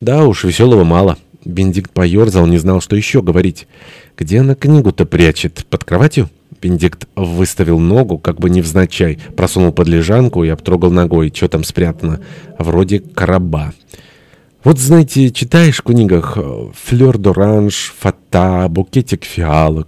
Да уж, веселого мало. Бенедикт поерзал, не знал, что еще говорить. Где она книгу-то прячет? Под кроватью? Бенедикт выставил ногу, как бы невзначай, просунул под лежанку и обтрогал ногой. Что там спрятано? Вроде короба. Вот, знаете, читаешь в книгах э, «Флёр д'оранж», «Фата», «Букетик фиалок».